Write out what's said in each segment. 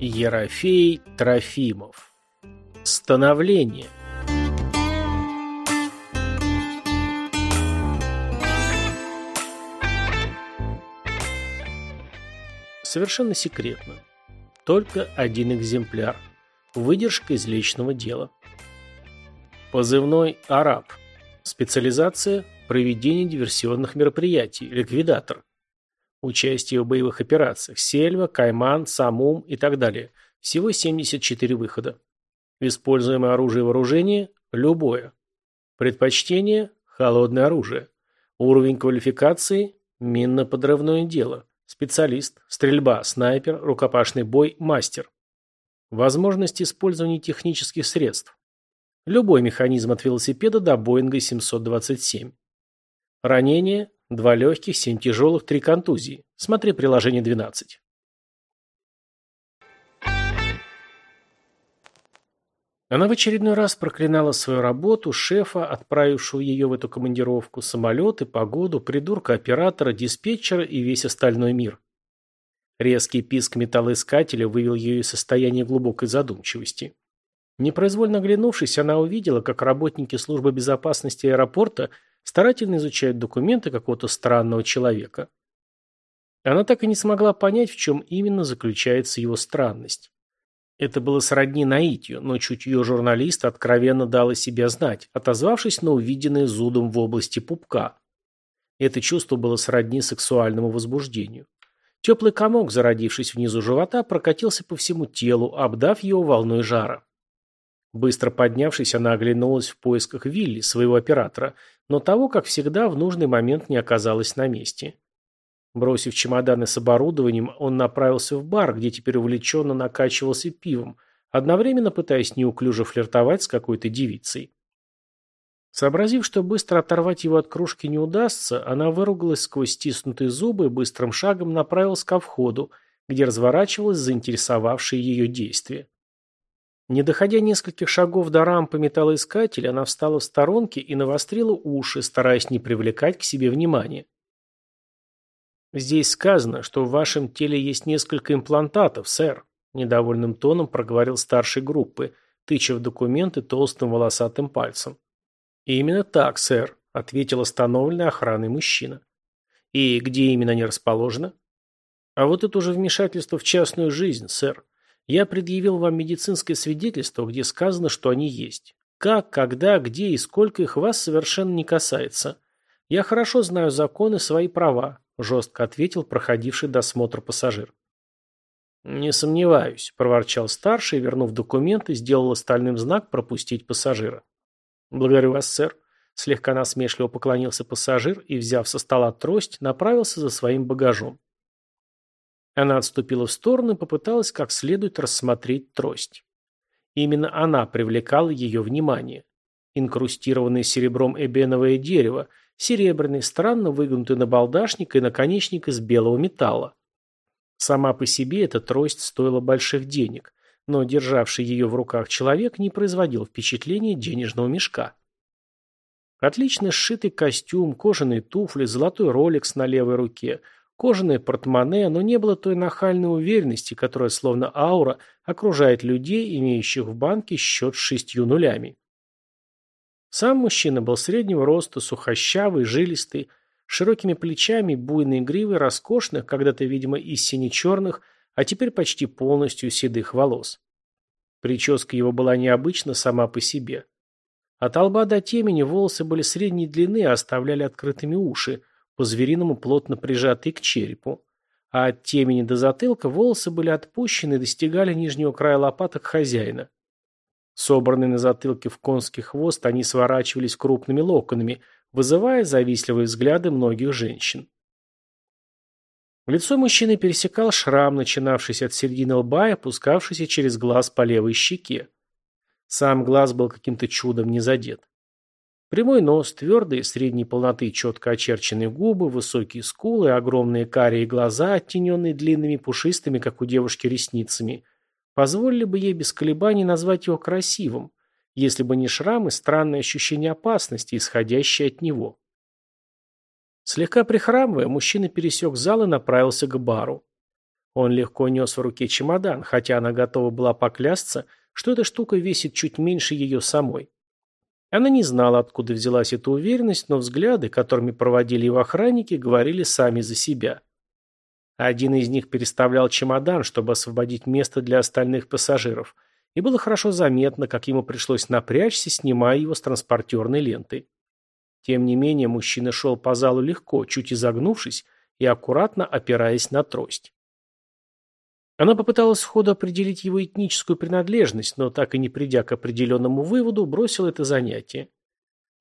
Ерофей Трофимов. Становление. Совершенно секретно. Только один экземпляр. Выдержка из личного дела. Позывной «Араб». Специализация – проведение диверсионных мероприятий, ликвидатор. Участие в боевых операциях. Сельва, Кайман, Самум и так далее. Всего 74 выхода. Используемое оружие и вооружение – любое. Предпочтение – холодное оружие. Уровень квалификации – минно-подрывное дело. Специалист, стрельба, снайпер, рукопашный бой, мастер. Возможность использования технических средств. Любой механизм от велосипеда до Боинга 727. Ранение, два легких, семь тяжелых, три контузии. Смотри приложение 12. Она в очередной раз проклинала свою работу, шефа, отправившего ее в эту командировку, самолеты, погоду, придурка-оператора, диспетчера и весь остальной мир. Резкий писк металлоискателя вывел ее из состояния глубокой задумчивости. Непроизвольно оглянувшись, она увидела, как работники службы безопасности аэропорта старательно изучают документы какого-то странного человека. Она так и не смогла понять, в чем именно заключается его странность. Это было сродни наитию, но чутье журналиста откровенно дало себя знать, отозвавшись на увиденное зудом в области пупка. Это чувство было сродни сексуальному возбуждению. Теплый комок, зародившись внизу живота, прокатился по всему телу, обдав его волной жара. Быстро поднявшись, она оглянулась в поисках Вилли, своего оператора, но того, как всегда, в нужный момент не оказалось на месте. Бросив чемоданы с оборудованием, он направился в бар, где теперь увлеченно накачивался пивом, одновременно пытаясь неуклюже флиртовать с какой-то девицей. Сообразив, что быстро оторвать его от кружки не удастся, она выругалась сквозь стиснутые зубы и быстрым шагом направилась ко входу, где разворачивалось заинтересовавшее ее действие. Не доходя нескольких шагов до рампы металлоискателя, она встала в сторонке и навострила уши, стараясь не привлекать к себе внимания. «Здесь сказано, что в вашем теле есть несколько имплантатов, сэр», недовольным тоном проговорил старший группы, тыча в документы толстым волосатым пальцем. «Именно так, сэр», — ответил остановленный охраной мужчина. «И где именно они расположены?» «А вот это уже вмешательство в частную жизнь, сэр. Я предъявил вам медицинское свидетельство, где сказано, что они есть. Как, когда, где и сколько их вас совершенно не касается. Я хорошо знаю законы свои права, жестко ответил проходивший досмотр пассажир. «Не сомневаюсь», – проворчал старший, вернув документы, сделал остальным знак пропустить пассажира. «Благодарю вас, сэр», – слегка насмешливо поклонился пассажир и, взяв со стола трость, направился за своим багажом. Она отступила в сторону и попыталась как следует рассмотреть трость. Именно она привлекала ее внимание. Инкрустированное серебром эбеновое дерево, серебряный, странно выгнутый набалдашник и наконечник из белого металла. Сама по себе эта трость стоила больших денег, но державший ее в руках человек не производил впечатления денежного мешка. Отлично сшитый костюм, кожаные туфли, золотой роликс на левой руке – Кожаное портмоне, но не было той нахальной уверенности, которая словно аура окружает людей, имеющих в банке счет с шестью нулями. Сам мужчина был среднего роста, сухощавый, жилистый, широкими плечами, буйной гривой, роскошных, когда-то, видимо, из сине-черных, а теперь почти полностью седых волос. Прическа его была необычна сама по себе. От лба до темени волосы были средней длины и оставляли открытыми уши, по-звериному плотно прижатые к черепу, а от темени до затылка волосы были отпущены и достигали нижнего края лопаток хозяина. Собранные на затылке в конский хвост, они сворачивались крупными локонами, вызывая завистливые взгляды многих женщин. Лицо мужчины пересекал шрам, начинавшийся от середины лба и опускавшийся через глаз по левой щеке. Сам глаз был каким-то чудом не задет. Прямой нос, твердые средней полноты четко очерченные губы, высокие скулы, огромные карие глаза, оттененные длинными пушистыми, как у девушки, ресницами, позволили бы ей без колебаний назвать его красивым, если бы не шрам и странное ощущение опасности, исходящее от него. Слегка прихрамывая, мужчина пересек зал и направился к бару. Он легко нес в руке чемодан, хотя она готова была поклясться, что эта штука весит чуть меньше ее самой. Она не знала, откуда взялась эта уверенность, но взгляды, которыми проводили его охранники, говорили сами за себя. Один из них переставлял чемодан, чтобы освободить место для остальных пассажиров, и было хорошо заметно, как ему пришлось напрячься, снимая его с транспортерной ленты. Тем не менее, мужчина шел по залу легко, чуть изогнувшись и аккуратно опираясь на трость. Она попыталась сходу определить его этническую принадлежность, но так и не придя к определенному выводу, бросила это занятие.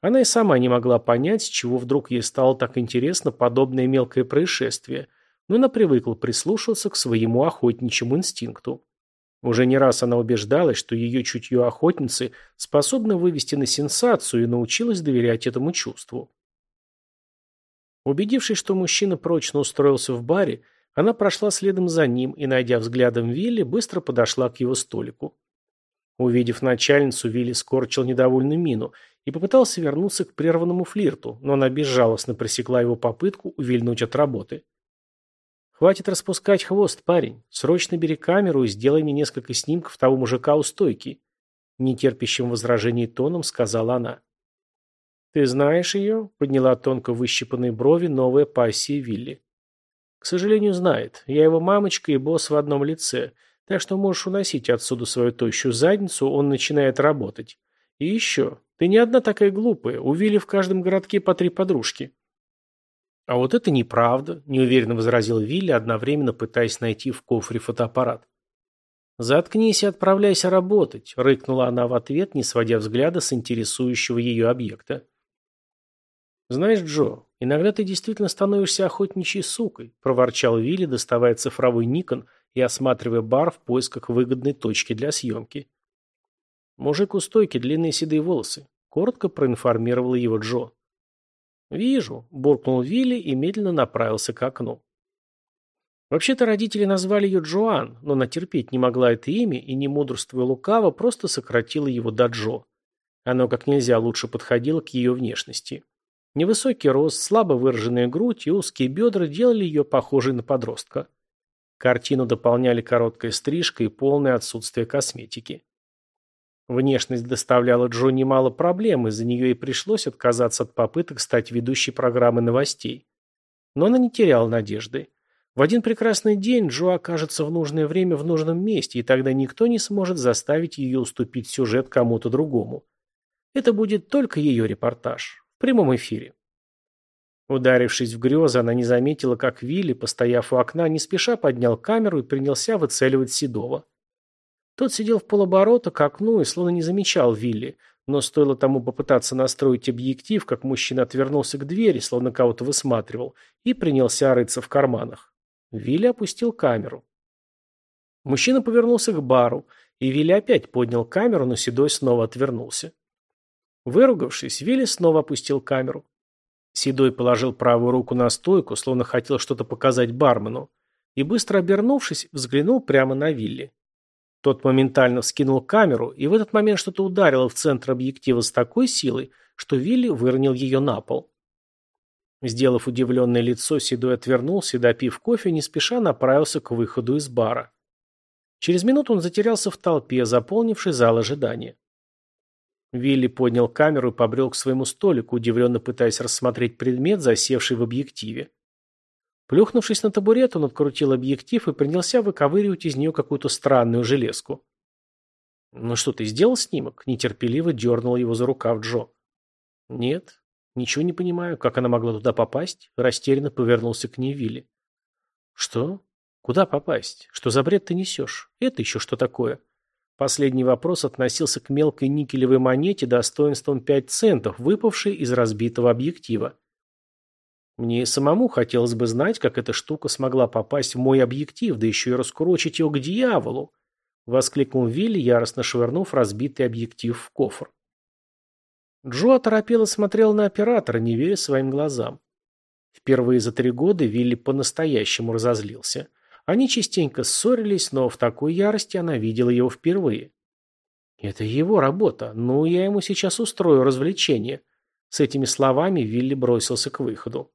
Она и сама не могла понять, с чего вдруг ей стало так интересно подобное мелкое происшествие, но она привыкла прислушиваться к своему охотничьему инстинкту. Уже не раз она убеждалась, что ее чутье охотницы способно вывести на сенсацию и научилась доверять этому чувству. Убедившись, что мужчина прочно устроился в баре, она прошла следом за ним и, найдя взглядом Вилли, быстро подошла к его столику. Увидев начальницу, Вилли скорчил недовольную мину и попытался вернуться к прерванному флирту, но она безжалостно пресекла его попытку увильнуть от работы. «Хватит распускать хвост, парень. Срочно бери камеру и сделай мне несколько снимков того мужика у стойки», нетерпящим возражений тоном сказала она. «Ты знаешь ее?» — подняла тонко выщипанные брови новая пассия Вилли. Сожалению, знает. Я его мамочка и босс в одном лице. Так что можешь уносить отсюда свою тощую задницу, он начинает работать. И еще. Ты не одна такая глупая. У Вилли в каждом городке по три подружки. А вот это неправда, неуверенно возразил Вилли, одновременно пытаясь найти в кофре фотоаппарат. «Заткнись и отправляйся работать», — рыкнула она в ответ, не сводя взгляда с интересующего ее объекта. «Знаешь, Джо, иногда ты действительно становишься охотничьей сукой», – проворчал Вилли, доставая цифровой Никон и осматривая бар в поисках выгодной точки для съемки. «Мужик у стойки, длинные седые волосы», – коротко проинформировал его Джо. «Вижу», – буркнул Вилли и медленно направился к окну. Вообще-то родители назвали ее Джоан, но она терпеть не могла это имя и, не мудрствуя лукаво, просто сократила его до Джо. Оно как нельзя лучше подходило к ее внешности. Невысокий рост, слабо выраженная грудь и узкие бедра делали ее похожей на подростка. Картину дополняли короткая стрижка и полное отсутствие косметики. Внешность доставляла Джо немало проблем, из-за нее и пришлось отказаться от попыток стать ведущей программы новостей. Но она не теряла надежды. В один прекрасный день Джо окажется в нужное время в нужном месте, и тогда никто не сможет заставить ее уступить сюжет кому-то другому. Это будет только ее репортаж. В прямом эфире. Ударившись в грезы, она не заметила, как Вилли, постояв у окна, не спеша поднял камеру и принялся выцеливать Седова. Тот сидел в полоборота к окну и словно не замечал Вилли, но стоило тому попытаться настроить объектив, как мужчина отвернулся к двери, словно кого-то высматривал, и принялся рыться в карманах. Вилли опустил камеру. Мужчина повернулся к бару, и Вилли опять поднял камеру, но Седой снова отвернулся. Выругавшись, Вилли снова опустил камеру. Седой положил правую руку на стойку, словно хотел что-то показать бармену, и, быстро обернувшись, взглянул прямо на Вилли. Тот моментально вскинул камеру, и в этот момент что-то ударило в центр объектива с такой силой, что Вилли выронил ее на пол. Сделав удивленное лицо, Седой отвернулся и, допив кофе, не спеша направился к выходу из бара. Через минуту он затерялся в толпе, заполнившей зал ожидания. Вилли поднял камеру и побрел к своему столику, удивленно пытаясь рассмотреть предмет, засевший в объективе. Плюхнувшись на табурет, он открутил объектив и принялся выковыривать из нее какую-то странную железку. «Ну что, ты сделал снимок?» – нетерпеливо дернул его за рукав Джо. «Нет, ничего не понимаю, как она могла туда попасть?» – растерянно повернулся к ней Вилли. «Что? Куда попасть? Что за бред ты несешь? Это еще что такое?» Последний вопрос относился к мелкой никелевой монете достоинством 5 центов, выпавшей из разбитого объектива. Мне самому хотелось бы знать, как эта штука смогла попасть в мой объектив, да еще и раскурочить его к дьяволу, воскликнул Вилли, яростно швырнув разбитый объектив в кофр. Джо оторопело смотрел на оператора, не веря своим глазам. Впервые за три года Вилли по-настоящему разозлился. Они частенько ссорились, но в такой ярости она видела его впервые. «Это его работа. Ну, я ему сейчас устрою развлечение». С этими словами Вилли бросился к выходу.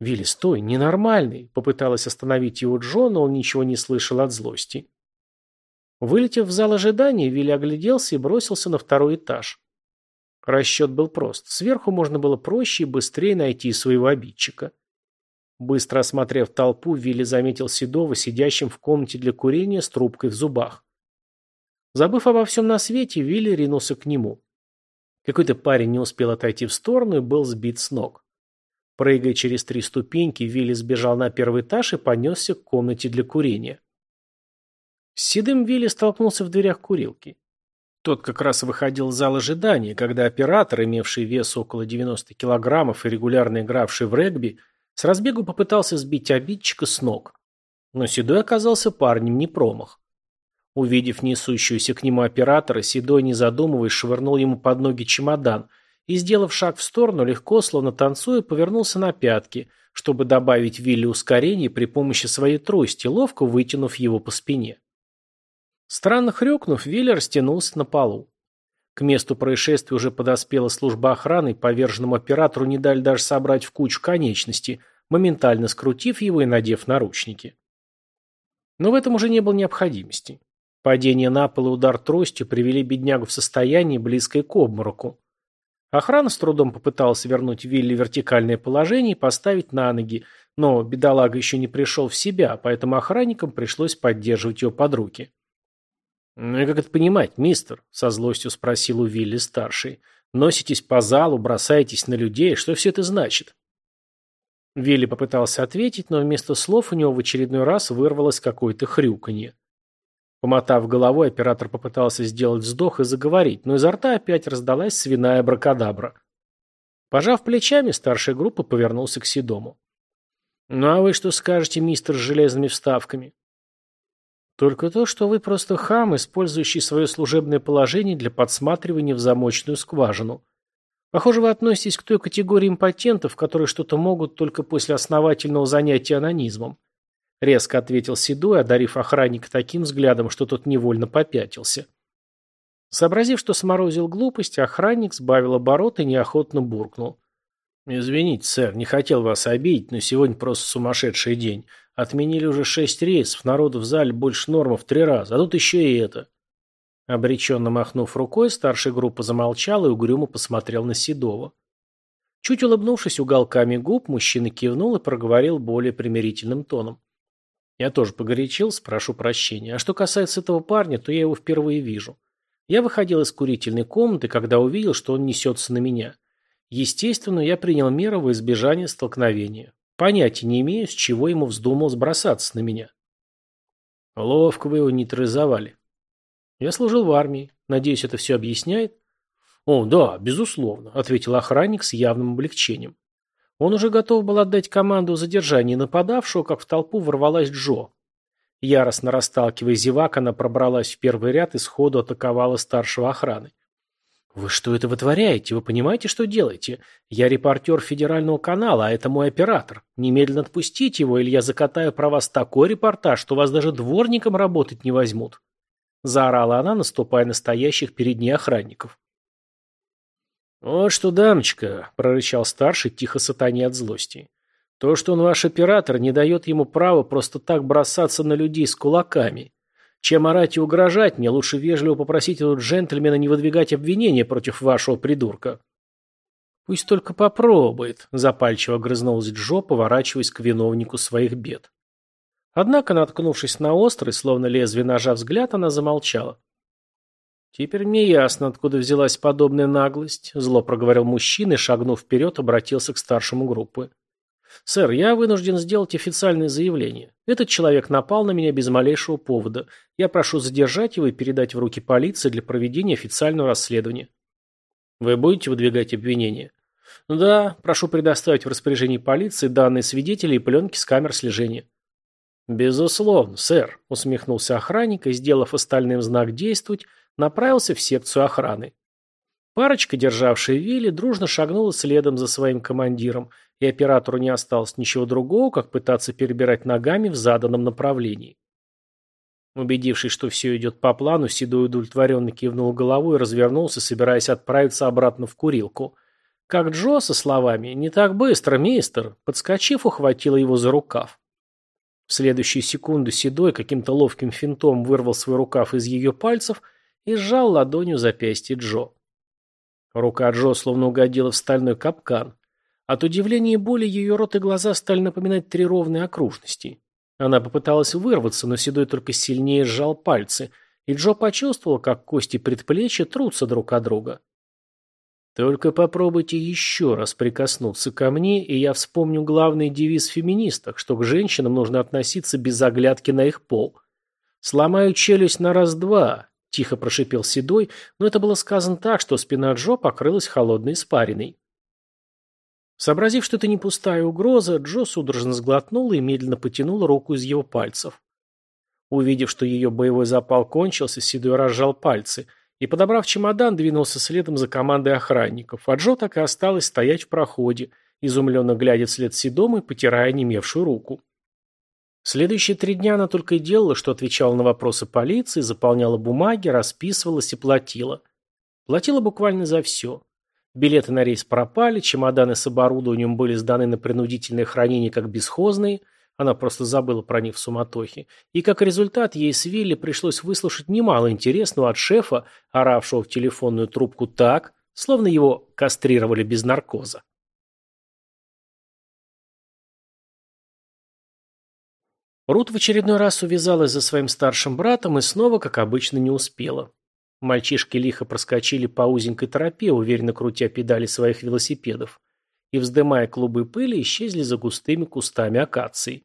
«Вилли, стой, ненормальный!» Попыталась остановить его Джо, но он ничего не слышал от злости. Вылетев в зал ожидания, Вилли огляделся и бросился на второй этаж. Расчет был прост. Сверху можно было проще и быстрее найти своего обидчика. Быстро осмотрев толпу, Вилли заметил Седова, сидящим в комнате для курения с трубкой в зубах. Забыв обо всем на свете, Вилли ринулся к нему. Какой-то парень не успел отойти в сторону и был сбит с ног. Прыгая через три ступеньки, Вилли сбежал на первый этаж и понесся к комнате для курения. С седым Вилли столкнулся в дверях курилки. Тот как раз выходил из зала ожидания, когда оператор, имевший вес около 90 килограммов и регулярно игравший в регби, с разбегу попытался сбить обидчика с ног. Но Седой оказался парнем не промах. Увидев несущуюся к нему оператора, Седой, не задумываясь, швырнул ему под ноги чемодан и, сделав шаг в сторону, легко, словно танцуя, повернулся на пятки, чтобы добавить Вилли ускорение при помощи своей трости, ловко вытянув его по спине. Странно хрюкнув, Вилли растянулся на полу. К месту происшествия уже подоспела служба охраны, поверженному оператору не дали даже собрать в кучу конечности, моментально скрутив его и надев наручники. Но в этом уже не было необходимости. Падение на пол и удар тростью привели беднягу в состояние, близкое к обмороку. Охрана с трудом попыталась вернуть Вилли вертикальное положение и поставить на ноги, но бедолага еще не пришел в себя, поэтому охранникам пришлось поддерживать его под руки. «Ну и как это понимать, мистер?» – со злостью спросил у Вилли-старший. «Носитесь по залу, бросаетесь на людей. Что все это значит?» Вилли попытался ответить, но вместо слов у него в очередной раз вырвалось какое-то хрюканье. Помотав головой, оператор попытался сделать вздох и заговорить, но изо рта опять раздалась свиная бракадабра. Пожав плечами, старшая группа повернулся к Седому. «Ну а вы что скажете, мистер с железными вставками?» Только то, что вы просто хам, использующий свое служебное положение для подсматривания в замочную скважину. Похоже, вы относитесь к той категории импотентов, которые что-то могут только после основательного занятия анонизмом. Резко ответил Седой, одарив охранника таким взглядом, что тот невольно попятился. Сообразив, что сморозил глупость, охранник сбавил оборот и неохотно буркнул. «Извините, сэр, не хотел вас обидеть, но сегодня просто сумасшедший день. Отменили уже шесть рейсов, народу в зале больше нормы в три раза, а тут еще и это. Обреченно махнув рукой, старшая группа замолчала и угрюмо посмотрел на Седова. Чуть улыбнувшись уголками губ, мужчина кивнул и проговорил более примирительным тоном. Я тоже погорячился, прошу прощения. А что касается этого парня, то я его впервые вижу. Я выходил из курительной комнаты, когда увидел, что он несется на меня. Естественно, я принял меры во избежание столкновения. Понятия не имею, с чего ему вздумалось бросаться на меня. Ловко вы его нейтрализовали. Я служил в армии. Надеюсь, это все объясняет? О, да, безусловно, ответил охранник с явным облегчением. Он уже готов был отдать команду о задержании нападавшего, как в толпу ворвалась Джо. Яростно расталкивая зевак, она пробралась в первый ряд и сходу атаковала старшего охраны. «Вы что это вытворяете? Вы понимаете, что делаете? Я репортер федерального канала, а это мой оператор. Немедленно отпустите его, или я закатаю про вас такой репортаж, что вас даже дворником работать не возьмут». Заорала она, наступая на стоящих перед ней охранников. «Вот что, дамочка», — прорычал старший, тихо сатане от злости. «То, что он ваш оператор, не дает ему права просто так бросаться на людей с кулаками. Чем орать и угрожать, мне лучше вежливо попросить этого джентльмена не выдвигать обвинения против вашего придурка. Пусть только попробует, запальчиво грызнулась Джо, поворачиваясь к виновнику своих бед. Однако, наткнувшись на острый, словно лезвие ножа взгляд, она замолчала. «Теперь мне ясно, откуда взялась подобная наглость», – зло проговорил мужчина и, шагнув вперед, обратился к старшему группы. «Сэр, я вынужден сделать официальное заявление. Этот человек напал на меня без малейшего повода. Я прошу задержать его и передать в руки полиции для проведения официального расследования». «Вы будете выдвигать обвинения?» «Да, прошу предоставить в распоряжении полиции данные свидетелей и пленки с камер слежения». «Безусловно, сэр», — усмехнулся охранник и, сделав остальным знак «действовать», направился в секцию охраны. Парочка, державшая Вилли, дружно шагнула следом за своим командиром, и оператору не осталось ничего другого, как пытаться перебирать ногами в заданном направлении. Убедившись, что все идет по плану, Седой удовлетворенно кивнул головой и развернулся, собираясь отправиться обратно в курилку. как Джо со словами «Не так быстро, мистер», подскочив, ухватила его за рукав. В следующую секунду Седой каким-то ловким финтом вырвал свой рукав из ее пальцев и сжал ладонью запястье Джо. Рука Джо словно угодила в стальной капкан. От удивления и боли ее рот и глаза стали напоминать три ровные окружности. Она попыталась вырваться, но Седой только сильнее сжал пальцы, и Джо почувствовал, как кости предплечья трутся друг от друга. Только попробуйте еще раз прикоснуться ко мне, и я вспомню главный девиз феминисток, что к женщинам нужно относиться без оглядки на их пол. Сломаю челюсть на раз-два, тихо прошипел Седой, но это было сказано так, что спина Джо покрылась холодной испариной. Сообразив, что это не пустая угроза, Джо судорожно сглотнула и медленно потянула руку из его пальцев. Увидев, что ее боевой запал кончился, Седой разжал пальцы – и, подобрав чемодан, двинулся следом за командой охранников, а Джо так и осталась стоять в проходе, изумленно глядя вслед Седому и потирая немевшую руку. Следующие три дня она только и делала, что отвечала на вопросы полиции, заполняла бумаги, расписывалась и платила. Платила буквально за все. Билеты на рейс пропали, чемоданы с оборудованием были сданы на принудительное хранение как бесхозные – она просто забыла про них в суматохе. И как результат, ей с Вилли пришлось выслушать немало интересного от шефа, оравшего в телефонную трубку так, словно его кастрировали без наркоза. Рут в очередной раз увязалась за своим старшим братом и снова, как обычно, не успела. Мальчишки лихо проскочили по узенькой тропе, уверенно крутя педали своих велосипедов и, вздымая клубы пыли, исчезли за густыми кустами акации.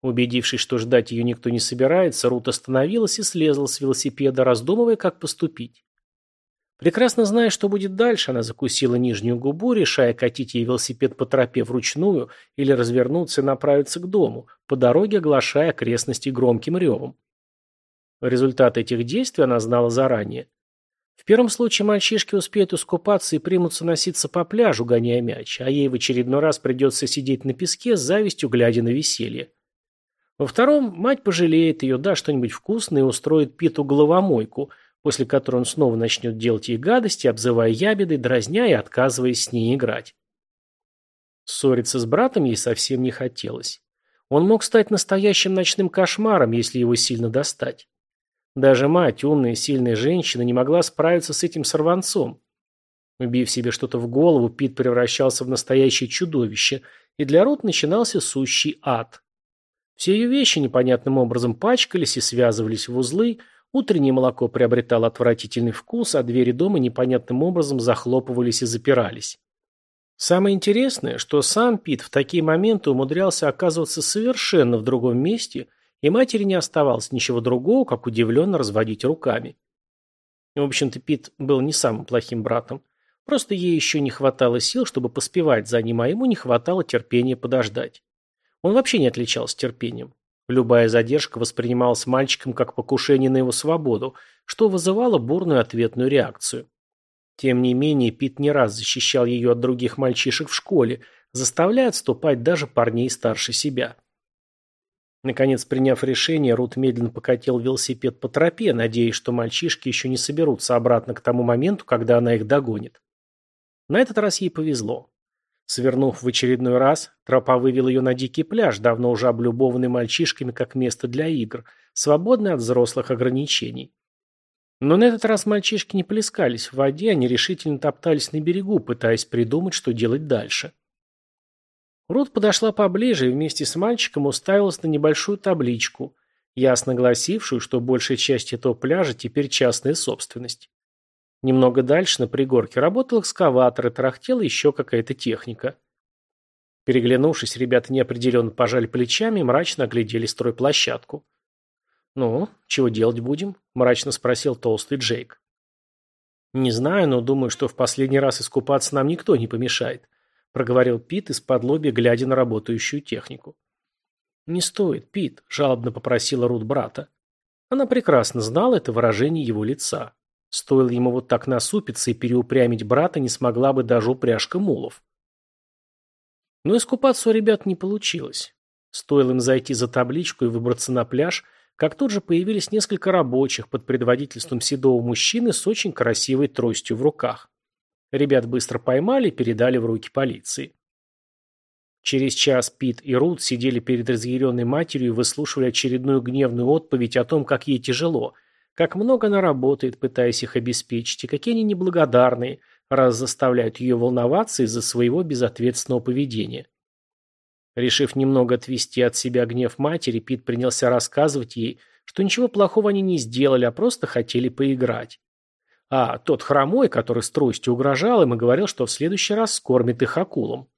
Убедившись, что ждать ее никто не собирается, Рут остановилась и слезла с велосипеда, раздумывая, как поступить. Прекрасно зная, что будет дальше, она закусила нижнюю губу, решая, катить ей велосипед по тропе вручную или развернуться и направиться к дому, по дороге оглашая окрестности громким ревом. Результат этих действий она знала заранее. В первом случае мальчишки успеют искупаться и примутся носиться по пляжу, гоняя мяч, а ей в очередной раз придется сидеть на песке с завистью, глядя на веселье. Во втором мать пожалеет ее, да что-нибудь вкусное и устроит Питу головомойку, после которой он снова начнет делать ей гадости, обзывая ябедой, дразня и отказываясь с ней играть. Ссориться с братом ей совсем не хотелось. Он мог стать настоящим ночным кошмаром, если его сильно достать. Даже мать, умная и сильная женщина, не могла справиться с этим сорванцом. Убив себе что-то в голову, Пит превращался в настоящее чудовище, и для Рут начинался сущий ад. Все ее вещи непонятным образом пачкались и связывались в узлы, утреннее молоко приобретало отвратительный вкус, а двери дома непонятным образом захлопывались и запирались. Самое интересное, что сам Пит в такие моменты умудрялся оказываться совершенно в другом месте – и матери не оставалось ничего другого, как удивленно разводить руками. В общем-то, Пит был не самым плохим братом. Просто ей еще не хватало сил, чтобы поспевать за ним, а ему не хватало терпения подождать. Он вообще не отличался терпением. Любая задержка воспринималась мальчиком как покушение на его свободу, что вызывало бурную ответную реакцию. Тем не менее, Пит не раз защищал ее от других мальчишек в школе, заставляя отступать даже парней старше себя. Наконец, приняв решение, Рут медленно покатил велосипед по тропе, надеясь, что мальчишки еще не соберутся обратно к тому моменту, когда она их догонит. На этот раз ей повезло. Свернув в очередной раз, тропа вывела ее на дикий пляж, давно уже облюбованный мальчишками как место для игр, свободный от взрослых ограничений. Но на этот раз мальчишки не плескались в воде, они решительно топтались на берегу, пытаясь придумать, что делать дальше. Рут подошла поближе и вместе с мальчиком уставилась на небольшую табличку, ясно гласившую, что большая часть этого пляжа теперь частная собственность. Немного дальше, на пригорке, работал экскаватор и тарахтела еще какая-то техника. Переглянувшись, ребята неопределенно пожали плечами и мрачно оглядели стройплощадку. «Ну, чего делать будем?» – мрачно спросил толстый Джейк. «Не знаю, но думаю, что в последний раз искупаться нам никто не помешает проговорил Пит из-под лоби, глядя на работающую технику. «Не стоит, Пит», – жалобно попросила Рут брата. Она прекрасно знала это выражение его лица. Стоило ему вот так насупиться и переупрямить брата, не смогла бы даже упряжка мулов. Но искупаться у ребят не получилось. Стоило им зайти за табличку и выбраться на пляж, как тут же появились несколько рабочих под предводительством седого мужчины с очень красивой тростью в руках. Ребят быстро поймали и передали в руки полиции. Через час Пит и Рут сидели перед разъяренной матерью и выслушивали очередную гневную отповедь о том, как ей тяжело, как много она работает, пытаясь их обеспечить, и какие они неблагодарные, раз заставляют ее волноваться из-за своего безответственного поведения. Решив немного отвести от себя гнев матери, Пит принялся рассказывать ей, что ничего плохого они не сделали, а просто хотели поиграть. А тот хромой, который с тростью угрожал им и говорил, что в следующий раз скормит их акулам.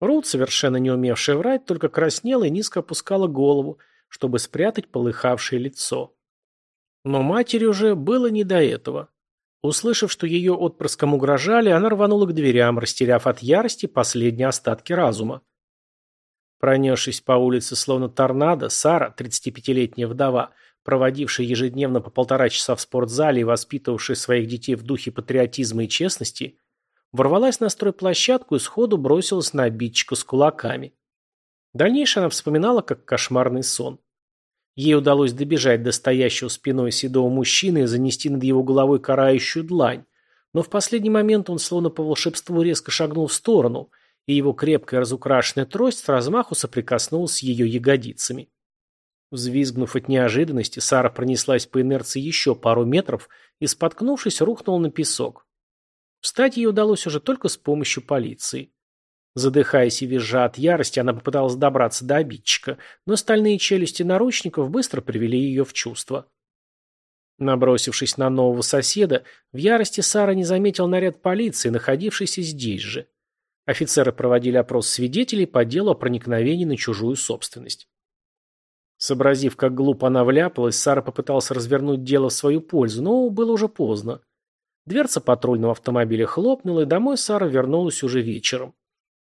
Рут, совершенно не умевшая врать, только краснела и низко опускала голову, чтобы спрятать полыхавшее лицо. Но матери уже было не до этого. Услышав, что ее отпрыском угрожали, она рванула к дверям, растеряв от ярости последние остатки разума. Пронесшись по улице словно торнадо, Сара, 35-летняя вдова, проводившая ежедневно по полтора часа в спортзале и воспитывавшая своих детей в духе патриотизма и честности, ворвалась на стройплощадку и сходу бросилась на обидчика с кулаками. Дальнейшее она вспоминала как кошмарный сон. Ей удалось добежать до стоящего спиной седого мужчины и занести над его головой карающую длань, но в последний момент он словно по волшебству резко шагнул в сторону, и его крепкая разукрашенная трость с размаху соприкоснулась с ее ягодицами. Взвизгнув от неожиданности, Сара пронеслась по инерции еще пару метров и, споткнувшись, рухнула на песок. Встать ей удалось уже только с помощью полиции. Задыхаясь и визжа от ярости, она попыталась добраться до обидчика, но стальные челюсти наручников быстро привели ее в чувство. Набросившись на нового соседа, в ярости Сара не заметил наряд полиции, находившийся здесь же. Офицеры проводили опрос свидетелей по делу о проникновении на чужую собственность. Сообразив, как глупо она вляпалась, Сара попытался развернуть дело в свою пользу, но было уже поздно. Дверца патрульного автомобиля хлопнула, и домой Сара вернулась уже вечером.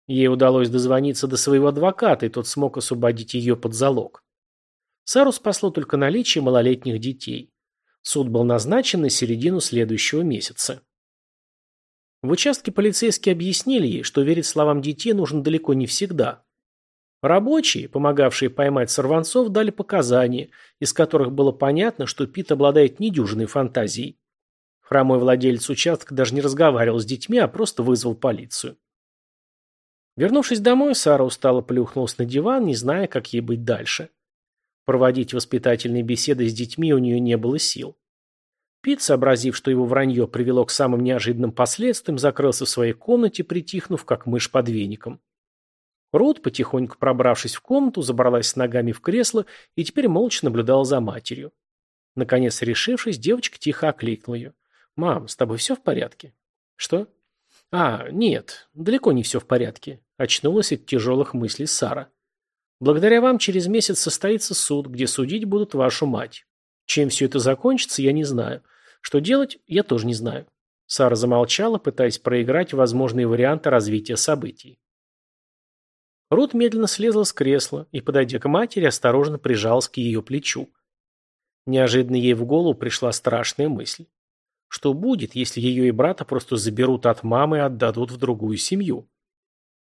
Ей удалось дозвониться до своего адвоката, и тот смог освободить ее под залог. Сару спасло только наличие малолетних детей. Суд был назначен на середину следующего месяца. В участке полицейские объяснили ей, что верить словам детей нужно далеко не всегда. Рабочие, помогавшие поймать сорванцов, дали показания, из которых было понятно, что Пит обладает недюжиной фантазией. Хромой владелец участка даже не разговаривал с детьми, а просто вызвал полицию. Вернувшись домой, Сара устало плюхнулась на диван, не зная, как ей быть дальше. Проводить воспитательные беседы с детьми у нее не было сил. Пит, сообразив, что его вранье привело к самым неожиданным последствиям, закрылся в своей комнате, притихнув, как мышь под веником. Рут, потихоньку пробравшись в комнату, забралась с ногами в кресло и теперь молча наблюдала за матерью. Наконец, решившись, девочка тихо окликнула ее. «Мам, с тобой все в порядке?» «Что?» «А, нет, далеко не все в порядке», – очнулась от тяжелых мыслей Сара. «Благодаря вам через месяц состоится суд, где судить будут вашу мать. Чем все это закончится, я не знаю. Что делать, я тоже не знаю». Сара замолчала, пытаясь проиграть возможные варианты развития событий. Рут медленно слезла с кресла и, подойдя к матери, осторожно прижалась к ее плечу. Неожиданно ей в голову пришла страшная мысль. Что будет, если ее и брата просто заберут от мамы и отдадут в другую семью?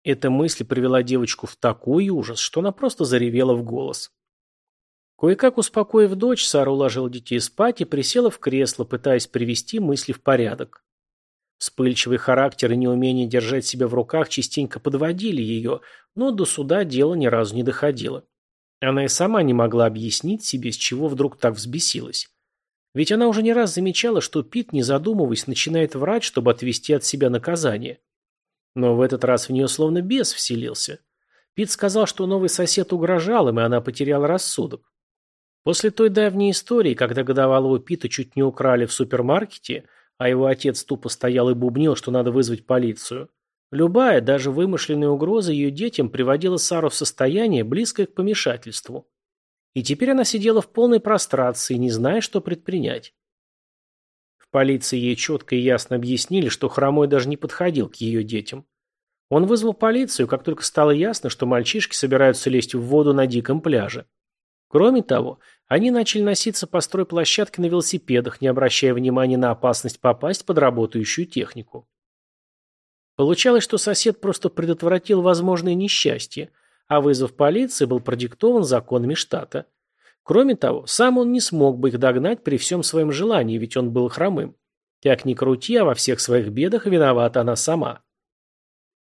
Эта мысль привела девочку в такой ужас, что она просто заревела в голос. Кое-как успокоив дочь, Сара уложила детей спать и присела в кресло, пытаясь привести мысли в порядок. Вспыльчивый характер и неумение держать себя в руках частенько подводили ее, но до суда дело ни разу не доходило. Она и сама не могла объяснить себе, с чего вдруг так взбесилась. Ведь она уже не раз замечала, что Пит, не задумываясь, начинает врать, чтобы отвести от себя наказание. Но в этот раз в нее словно бес вселился. Пит сказал, что новый сосед угрожал им, и она потеряла рассудок. После той давней истории, когда годовалого Пита чуть не украли в супермаркете, а его отец тупо стоял и бубнил, что надо вызвать полицию, любая, даже вымышленная угроза ее детям приводила Сару в состояние, близкое к помешательству. И теперь она сидела в полной прострации, не зная, что предпринять. В полиции ей четко и ясно объяснили, что Хромой даже не подходил к ее детям. Он вызвал полицию, как только стало ясно, что мальчишки собираются лезть в воду на диком пляже. Кроме того, они начали носиться по стройплощадке на велосипедах, не обращая внимания на опасность попасть под работающую технику. Получалось, что сосед просто предотвратил возможное несчастье, а вызов полиции был продиктован законами штата. Кроме того, сам он не смог бы их догнать при всем своем желании, ведь он был хромым. Как ни крути, а во всех своих бедах виновата она сама.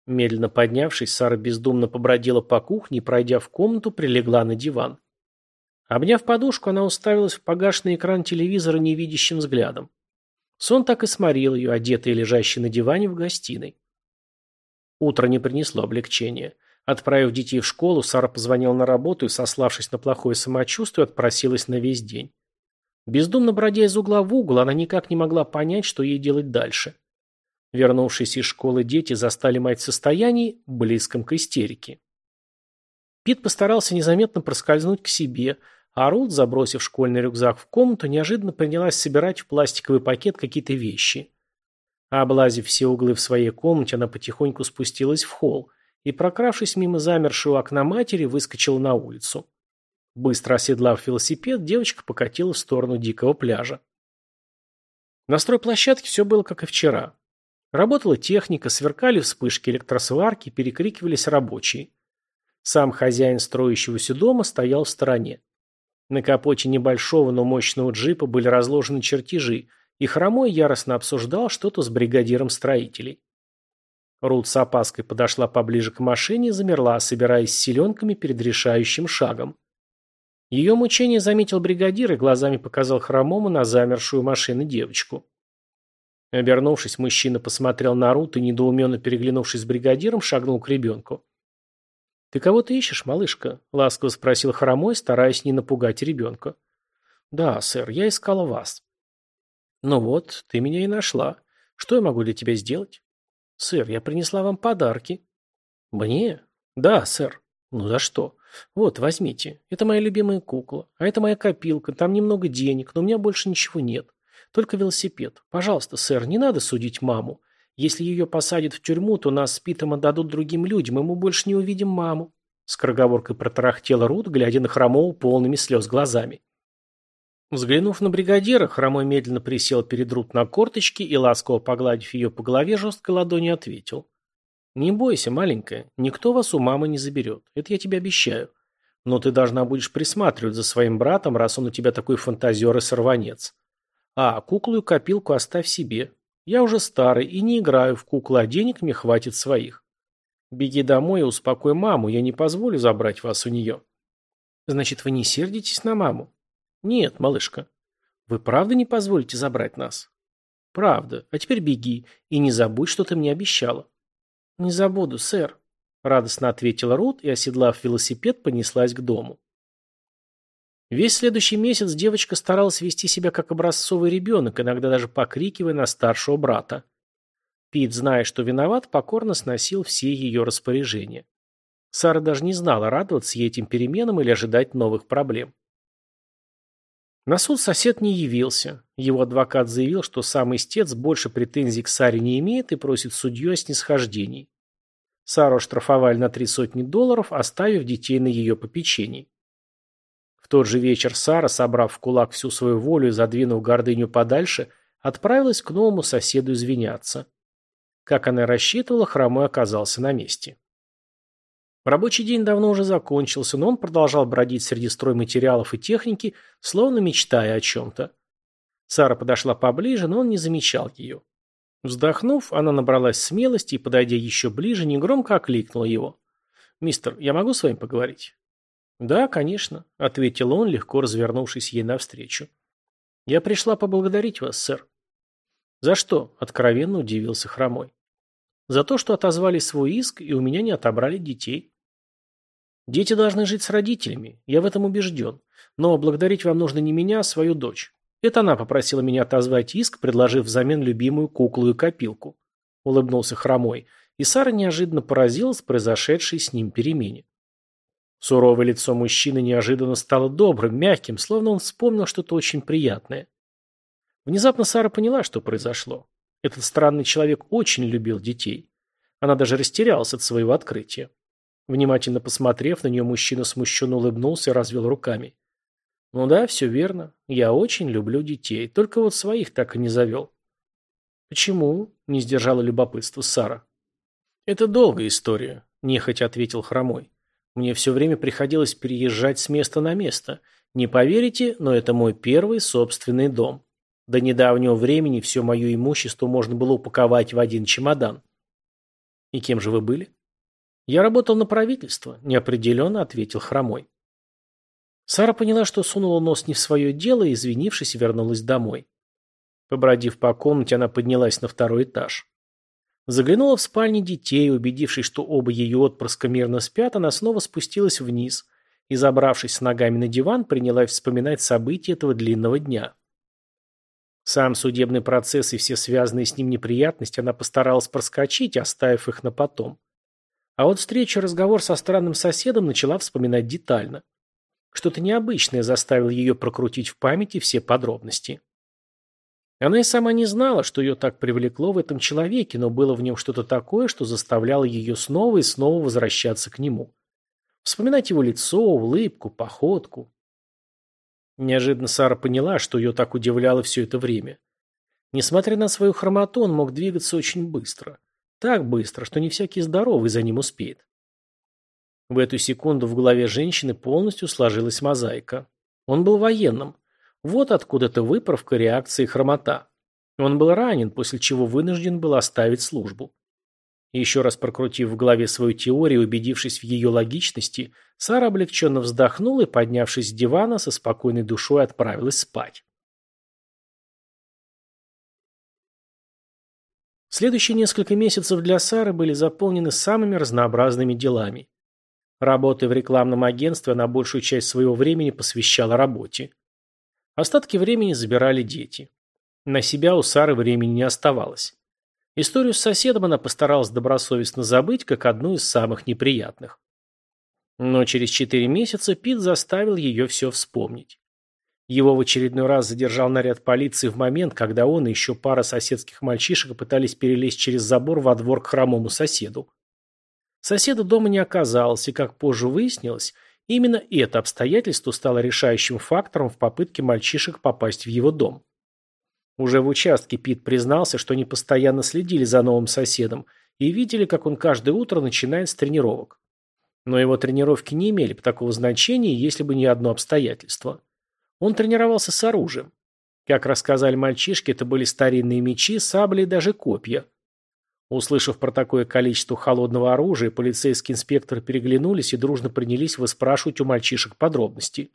Медленно поднявшись, Сара бездумно побродила по кухне и, пройдя в комнату, прилегла на диван. Обняв подушку, она уставилась в погашенный экран телевизора невидящим взглядом. Сон так и сморил ее, одетая и лежащей на диване в гостиной. Утро не принесло облегчения. Отправив детей в школу, Сара позвонила на работу и, сославшись на плохое самочувствие, отпросилась на весь день. Бездумно бродя из угла в угол, она никак не могла понять, что ей делать дальше. Вернувшись из школы, дети застали мать в состоянии, близком к истерике. Пит постарался незаметно проскользнуть к себе, а Рут, забросив школьный рюкзак в комнату, неожиданно принялась собирать в пластиковый пакет какие-то вещи. Облазив все углы в своей комнате, она потихоньку спустилась в холл и, прокравшись мимо замершего окна матери, выскочила на улицу. Быстро оседлав велосипед, девочка покатила в сторону дикого пляжа. На стройплощадке все было как и вчера. Работала техника, сверкали вспышки электросварки, перекрикивались рабочие. Сам хозяин строящегося дома стоял в стороне. На капоте небольшого, но мощного джипа были разложены чертежи, и Хромой яростно обсуждал что-то с бригадиром строителей. Рут с опаской подошла поближе к машине и замерла, собираясь с селенками перед решающим шагом. Ее мучение заметил бригадир и глазами показал Хромому на замершую машину девочку. Обернувшись, мужчина посмотрел на Рут и, недоуменно переглянувшись с бригадиром, шагнул к ребенку. «Ты кого-то ищешь, малышка?» – ласково спросил Хромой, стараясь не напугать ребенка. «Да, сэр, я искала вас». «Ну вот, ты меня и нашла. Что я могу для тебя сделать?» «Сэр, я принесла вам подарки». «Мне?» «Да, сэр». «Ну за что?» «Вот, возьмите. Это моя любимая кукла. А это моя копилка. Там немного денег, но у меня больше ничего нет. Только велосипед. Пожалуйста, сэр, не надо судить маму. Если ее посадят в тюрьму, то нас с Питом отдадут другим людям, и мы больше не увидим маму. Скороговоркой протарахтела Рут, глядя на Хромову полными слез глазами. Взглянув на бригадира, Хромой медленно присел перед Рут на корточки и, ласково погладив ее по голове, жесткой ладонью ответил. «Не бойся, маленькая, никто вас у мамы не заберет, это я тебе обещаю. Но ты должна будешь присматривать за своим братом, раз он у тебя такой фантазер и сорванец. А, куклу и копилку оставь себе. Я уже старый и не играю в куклы, а денег мне хватит своих. Беги домой и успокой маму, я не позволю забрать вас у нее. Значит, вы не сердитесь на маму? Нет, малышка. Вы правда не позволите забрать нас? Правда. А теперь беги и не забудь, что ты мне обещала. Не забуду, сэр. Радостно ответила Рут и, оседлав велосипед, понеслась к дому. Весь следующий месяц девочка старалась вести себя как образцовый ребенок, иногда даже покрикивая на старшего брата. Пит, зная, что виноват, покорно сносил все ее распоряжения. Сара даже не знала, радоваться ей этим переменам или ожидать новых проблем. На суд сосед не явился. Его адвокат заявил, что сам истец больше претензий к Саре не имеет и просит судью о снисхождении. Сару оштрафовали на три сотни долларов, оставив детей на ее попечении тот же вечер Сара, собрав в кулак всю свою волю и задвинув гордыню подальше, отправилась к новому соседу извиняться. Как она рассчитывала, хромой оказался на месте. Рабочий день давно уже закончился, но он продолжал бродить среди стройматериалов и техники, словно мечтая о чем-то. Сара подошла поближе, но он не замечал ее. Вздохнув, она набралась смелости и, подойдя еще ближе, негромко окликнула его. «Мистер, я могу с вами поговорить?» «Да, конечно», — ответил он, легко развернувшись ей навстречу. «Я пришла поблагодарить вас, сэр». «За что?» — откровенно удивился Хромой. «За то, что отозвали свой иск и у меня не отобрали детей». «Дети должны жить с родителями, я в этом убежден. Но благодарить вам нужно не меня, а свою дочь. Это она попросила меня отозвать иск, предложив взамен любимую куклу и копилку», — улыбнулся Хромой, и Сара неожиданно поразилась произошедшей с ним перемене. Суровое лицо мужчины неожиданно стало добрым, мягким, словно он вспомнил что-то очень приятное. Внезапно Сара поняла, что произошло. Этот странный человек очень любил детей. Она даже растерялась от своего открытия. Внимательно посмотрев на нее, мужчина смущенно улыбнулся и развел руками. «Ну да, все верно. Я очень люблю детей. Только вот своих так и не завел». «Почему?» – не сдержала любопытство Сара. «Это долгая история», – нехотя ответил Хромой. Мне все время приходилось переезжать с места на место. Не поверите, но это мой первый собственный дом. До недавнего времени все мое имущество можно было упаковать в один чемодан. И кем же вы были? Я работал на правительство, неопределенно ответил Хромой. Сара поняла, что сунула нос не в свое дело и, извинившись, вернулась домой. Побродив по комнате, она поднялась на второй этаж. Заглянула в спальни детей, убедившись, что оба ее отпрыска мирно спят, она снова спустилась вниз и, забравшись с ногами на диван, принялась вспоминать события этого длинного дня. Сам судебный процесс и все связанные с ним неприятности она постаралась проскочить, оставив их на потом. А вот встреча разговор со странным соседом начала вспоминать детально. Что-то необычное заставило ее прокрутить в памяти все подробности. Она и сама не знала, что ее так привлекло в этом человеке, но было в нем что-то такое, что заставляло ее снова и снова возвращаться к нему. Вспоминать его лицо, улыбку, походку. Неожиданно Сара поняла, что ее так удивляло все это время. Несмотря на свою хромоту, он мог двигаться очень быстро. Так быстро, что не всякий здоровый за ним успеет. В эту секунду в голове женщины полностью сложилась мозаика. Он был военным. Вот откуда эта выправка, реакции хромота. Он был ранен, после чего вынужден был оставить службу. Еще раз прокрутив в голове свою теорию и убедившись в ее логичности, Сара облегченно вздохнула и, поднявшись с дивана, со спокойной душой отправилась спать. Следующие несколько месяцев для Сары были заполнены самыми разнообразными делами. Работая в рекламном агентстве, она большую часть своего времени посвящала работе. Остатки времени забирали дети. На себя у Сары времени не оставалось. Историю с соседом она постаралась добросовестно забыть, как одну из самых неприятных. Но через четыре месяца Пит заставил ее все вспомнить. Его в очередной раз задержал наряд полиции в момент, когда он и еще пара соседских мальчишек пытались перелезть через забор во двор к хромому соседу. Соседа дома не оказалось, и, как позже выяснилось, именно это обстоятельство стало решающим фактором в попытке мальчишек попасть в его дом. Уже в участке Пит признался, что они постоянно следили за новым соседом и видели, как он каждое утро начинает с тренировок. Но его тренировки не имели бы такого значения, если бы не одно обстоятельство. Он тренировался с оружием. Как рассказали мальчишки, это были старинные мечи, сабли и даже копья. Услышав про такое количество холодного оружия, полицейские инспекторы переглянулись и дружно принялись выспрашивать у мальчишек подробности.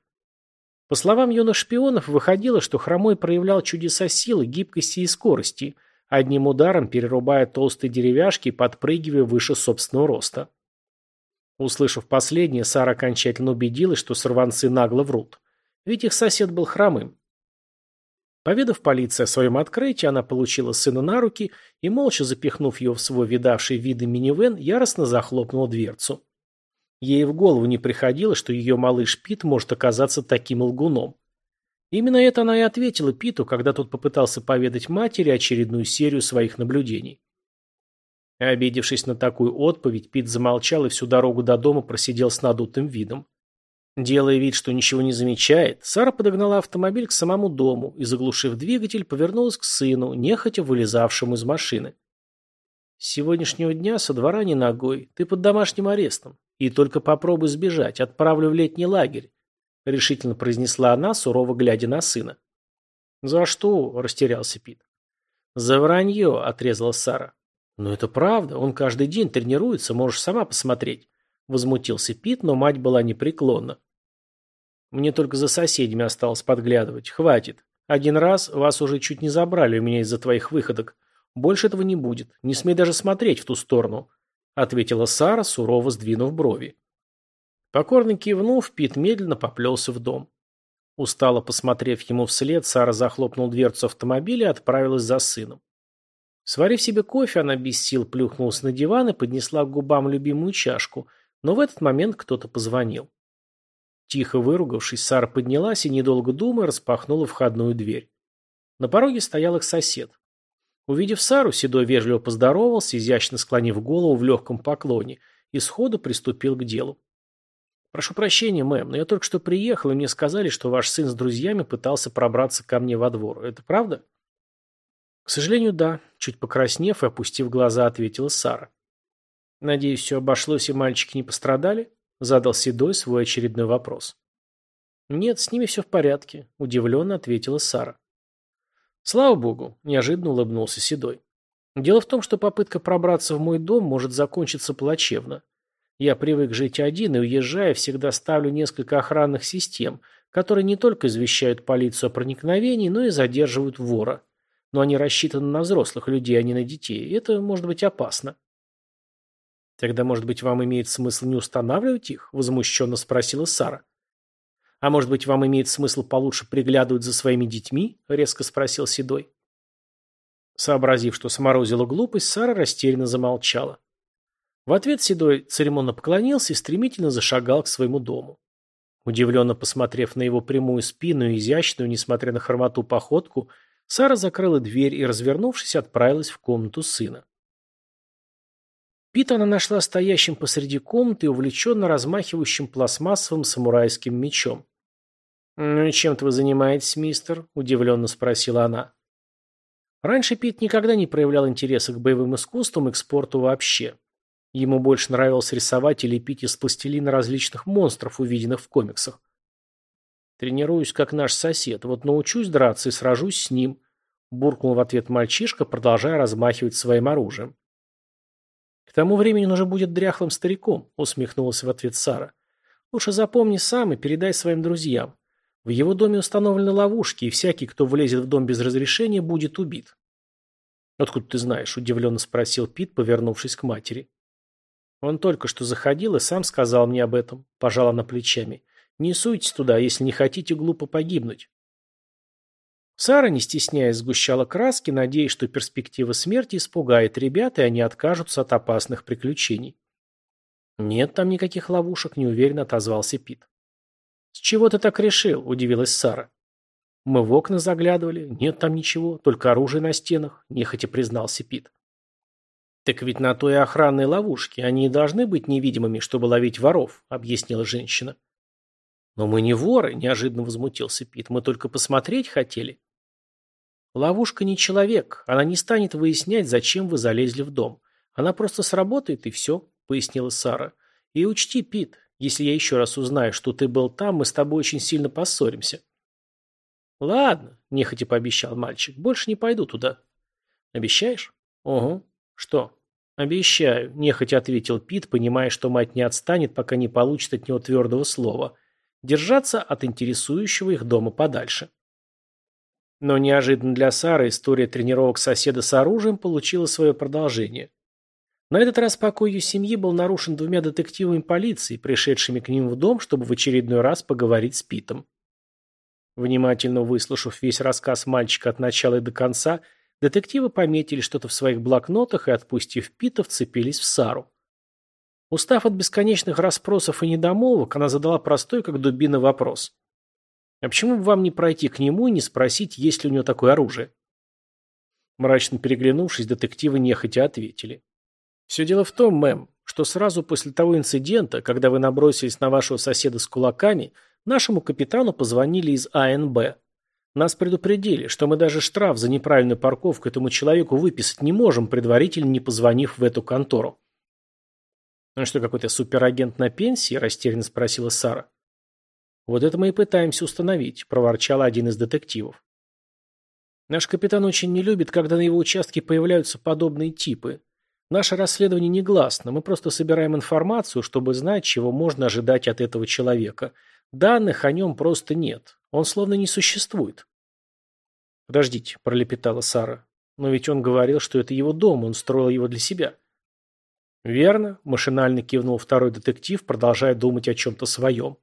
По словам юных шпионов, выходило, что Хромой проявлял чудеса силы, гибкости и скорости, одним ударом перерубая толстые деревяшки и подпрыгивая выше собственного роста. Услышав последнее, Сара окончательно убедилась, что сорванцы нагло врут. Ведь их сосед был хромым. Поведав полиции о своем открытии, она получила сына на руки и, молча запихнув его в свой видавший виды минивэн, яростно захлопнула дверцу. Ей в голову не приходило, что ее малыш Пит может оказаться таким лгуном. Именно это она и ответила Питу, когда тот попытался поведать матери очередную серию своих наблюдений. Обидевшись на такую отповедь, Пит замолчал и всю дорогу до дома просидел с надутым видом. Делая вид, что ничего не замечает, Сара подогнала автомобиль к самому дому и, заглушив двигатель, повернулась к сыну, нехотя вылезавшему из машины. «С сегодняшнего дня со двора не ногой, ты под домашним арестом. И только попробуй сбежать, отправлю в летний лагерь», — решительно произнесла она, сурово глядя на сына. «За что?» — растерялся Пит. «За вранье», — отрезала Сара. «Но это правда, он каждый день тренируется, можешь сама посмотреть», — возмутился Пит, но мать была непреклонна. «Мне только за соседями осталось подглядывать. Хватит. Один раз вас уже чуть не забрали у меня из-за твоих выходок. Больше этого не будет. Не смей даже смотреть в ту сторону ответила Сара, сурово сдвинув брови. Покорно кивнув, Пит медленно поплелся в дом. Устало посмотрев ему вслед, Сара захлопнул дверцу автомобиля и отправилась за сыном. Сварив себе кофе, она без сил плюхнулась на диван и поднесла к губам любимую чашку, но в этот момент кто-то позвонил. Тихо выругавшись, Сара поднялась и, недолго думая, распахнула входную дверь. На пороге стоял их сосед. Увидев Сару, Седой вежливо поздоровался, изящно склонив голову в легком поклоне, и сходу приступил к делу. «Прошу прощения, мэм, но я только что приехал, и мне сказали, что ваш сын с друзьями пытался пробраться ко мне во двор. Это правда?» «К сожалению, да», — чуть покраснев и опустив глаза, ответила Сара. «Надеюсь, все обошлось, и мальчики не пострадали?» — задал Седой свой очередной вопрос. «Нет, с ними все в порядке», — удивленно ответила Сара. Слава богу, неожиданно улыбнулся Седой. Дело в том, что попытка пробраться в мой дом может закончиться плачевно. Я привык жить один и, уезжая, всегда ставлю несколько охранных систем, которые не только извещают полицию о проникновении, но и задерживают вора. Но они рассчитаны на взрослых людей, а не на детей, и это может быть опасно. Тогда, может быть, вам имеет смысл не устанавливать их? Возмущенно спросила Сара. А может быть, вам имеет смысл получше приглядывать за своими детьми? Резко спросил Седой. Сообразив, что сморозила глупость, Сара растерянно замолчала. В ответ Седой церемонно поклонился и стремительно зашагал к своему дому. Удивленно посмотрев на его прямую спину и изящную, несмотря на хромоту походку, Сара закрыла дверь и, развернувшись, отправилась в комнату сына. Пита она нашла стоящим посреди комнаты и увлеченно размахивающим пластмассовым самурайским мечом. «Ну и чем-то вы занимаетесь, мистер?» – удивленно спросила она. Раньше Пит никогда не проявлял интереса к боевым искусствам и к спорту вообще. Ему больше нравилось рисовать и лепить из пластилина различных монстров, увиденных в комиксах. «Тренируюсь, как наш сосед. Вот научусь драться и сражусь с ним», – буркнул в ответ мальчишка, продолжая размахивать своим оружием. «К тому времени он уже будет дряхлым стариком», – усмехнулась в ответ Сара. «Лучше запомни сам и передай своим друзьям. В его доме установлены ловушки, и всякий, кто влезет в дом без разрешения, будет убит». «Откуда ты знаешь?» – удивленно спросил Пит, повернувшись к матери. Он только что заходил и сам сказал мне об этом, пожала на плечами. Не суйтесь туда, если не хотите глупо погибнуть. Сара, не стесняясь, сгущала краски, надеясь, что перспектива смерти испугает ребят, и они откажутся от опасных приключений. «Нет там никаких ловушек», – неуверенно отозвался Пит. «С чего ты так решил?» – удивилась Сара. «Мы в окна заглядывали. Нет там ничего, только оружие на стенах», – нехотя признался Пит. «Так ведь на той охранной ловушке они и должны быть невидимыми, чтобы ловить воров», — объяснила женщина. «Но мы не воры», — неожиданно возмутился Пит. «Мы только посмотреть хотели». «Ловушка не человек. Она не станет выяснять, зачем вы залезли в дом. Она просто сработает, и все», — пояснила Сара. «И учти, Пит, если я еще раз узнаю, что ты был там, мы с тобой очень сильно поссоримся». «Ладно», — нехотя пообещал мальчик, — «больше не пойду туда». «Обещаешь?» «Угу. Что?» «Обещаю», – нехотя ответил Пит, понимая, что мать не отстанет, пока не получит от него твердого слова. Держаться от интересующего их дома подальше. Но неожиданно для Сары история тренировок соседа с оружием получила свое продолжение. На этот раз покой ее семьи был нарушен двумя детективами полиции, пришедшими к ним в дом, чтобы в очередной раз поговорить с Питом. Внимательно выслушав весь рассказ мальчика от начала и до конца, Детективы пометили что-то в своих блокнотах и, отпустив Пита, вцепились в Сару. Устав от бесконечных расспросов и недомолвок, она задала простой, как дубина, вопрос. «А почему бы вам не пройти к нему и не спросить, есть ли у него такое оружие?» Мрачно переглянувшись, детективы нехотя ответили. «Все дело в том, мэм, что сразу после того инцидента, когда вы набросились на вашего соседа с кулаками, нашему капитану позвонили из АНБ. Нас предупредили, что мы даже штраф за неправильную парковку этому человеку выписать не можем, предварительно не позвонив в эту контору. «Ну что, какой-то суперагент на пенсии?» – растерянно спросила Сара. «Вот это мы и пытаемся установить», – проворчал один из детективов. «Наш капитан очень не любит, когда на его участке появляются подобные типы. Наше расследование негласно, мы просто собираем информацию, чтобы знать, чего можно ожидать от этого человека. Данных о нем просто нет. Он словно не существует. «Подождите», – пролепетала Сара. «Но ведь он говорил, что это его дом, он строил его для себя». «Верно», – машинально кивнул второй детектив, продолжая думать о чем-то своем.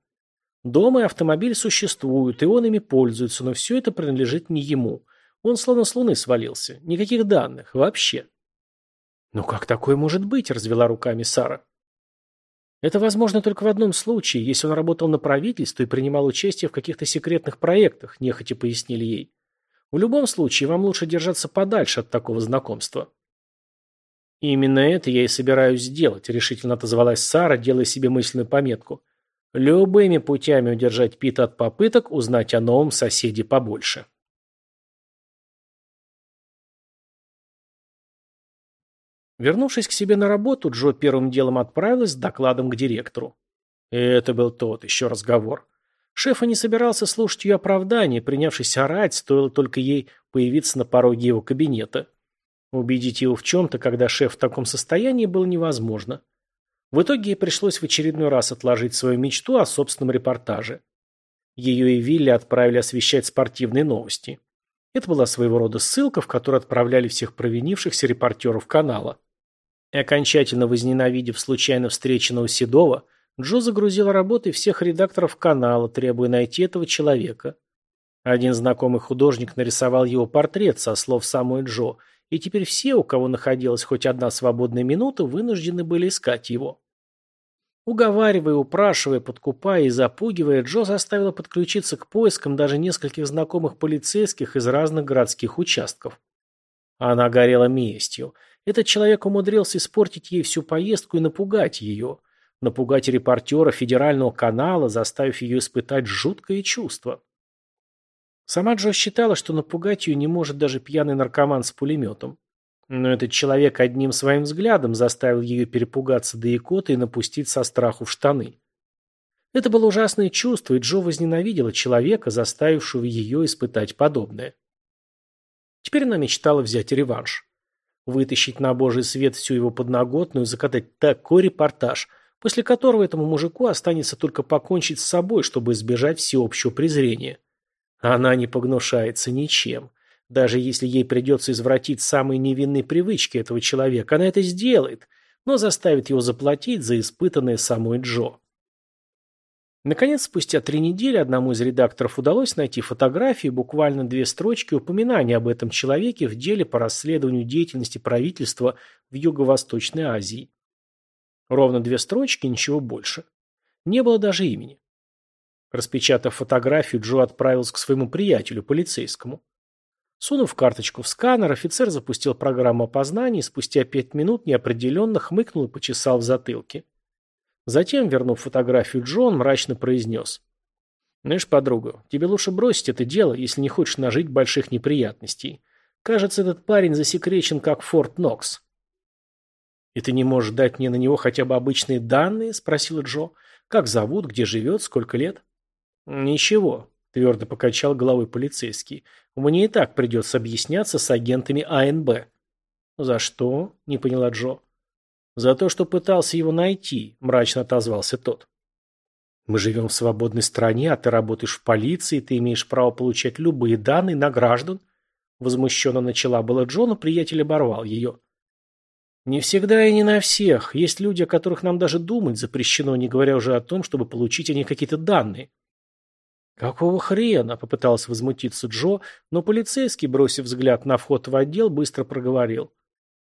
«Дом и автомобиль существуют, и он ими пользуется, но все это принадлежит не ему. Он словно с луны свалился. Никаких данных. Вообще». «Ну как такое может быть?» – развела руками Сара. Это возможно только в одном случае, если он работал на правительство и принимал участие в каких-то секретных проектах, нехотя пояснили ей. В любом случае, вам лучше держаться подальше от такого знакомства. именно это я и собираюсь сделать, решительно отозвалась Сара, делая себе мысленную пометку. Любыми путями удержать Пита от попыток узнать о новом соседе побольше. Вернувшись к себе на работу, Джо первым делом отправилась с докладом к директору. Это был тот еще разговор. Шеф и не собирался слушать ее оправдания, принявшись орать, стоило только ей появиться на пороге его кабинета. Убедить его в чем-то, когда шеф в таком состоянии, было невозможно. В итоге ей пришлось в очередной раз отложить свою мечту о собственном репортаже. Ее и Вилли отправили освещать спортивные новости. Это была своего рода ссылка, в которую отправляли всех провинившихся репортеров канала. И окончательно возненавидев случайно встреченного Седова, Джо загрузил работой всех редакторов канала, требуя найти этого человека. Один знакомый художник нарисовал его портрет со слов самой Джо, и теперь все, у кого находилась хоть одна свободная минута, вынуждены были искать его. Уговаривая, упрашивая, подкупая и запугивая, Джо заставила подключиться к поискам даже нескольких знакомых полицейских из разных городских участков. Она горела местью. Этот человек умудрился испортить ей всю поездку и напугать ее. Напугать репортера федерального канала, заставив ее испытать жуткое чувство. Сама Джо считала, что напугать ее не может даже пьяный наркоман с пулеметом. Но этот человек одним своим взглядом заставил ее перепугаться до икоты и напустить со страху в штаны. Это было ужасное чувство, и Джо возненавидела человека, заставившего ее испытать подобное. Теперь она мечтала взять реванш. Вытащить на божий свет всю его подноготную и закатать такой репортаж, после которого этому мужику останется только покончить с собой, чтобы избежать всеобщего презрения. Она не погнушается ничем. Даже если ей придется извратить самые невинные привычки этого человека, она это сделает, но заставит его заплатить за испытанное самой Джо. Наконец, спустя три недели одному из редакторов удалось найти фотографии, буквально две строчки упоминания об этом человеке в деле по расследованию деятельности правительства в Юго-Восточной Азии. Ровно две строчки, ничего больше. Не было даже имени. Распечатав фотографию, Джо отправился к своему приятелю, полицейскому. Сунув карточку в сканер, офицер запустил программу опознания и спустя пять минут неопределенно хмыкнул и почесал в затылке. Затем, вернув фотографию Джон, мрачно произнес. «Знаешь, подруга, тебе лучше бросить это дело, если не хочешь нажить больших неприятностей. Кажется, этот парень засекречен, как Форт Нокс». «И ты не можешь дать мне на него хотя бы обычные данные?» – спросила Джо. «Как зовут, где живет, сколько лет?» «Ничего», – твердо покачал головой полицейский. Мне и так придется объясняться с агентами АНБ. За что? Не поняла Джо. За то, что пытался его найти, мрачно отозвался тот. Мы живем в свободной стране, а ты работаешь в полиции, ты имеешь право получать любые данные на граждан. Возмущенно начала была Джо, но приятель оборвал ее. Не всегда и не на всех. Есть люди, о которых нам даже думать запрещено, не говоря уже о том, чтобы получить о них какие-то данные. «Какого хрена?» – попытался возмутиться Джо, но полицейский, бросив взгляд на вход в отдел, быстро проговорил.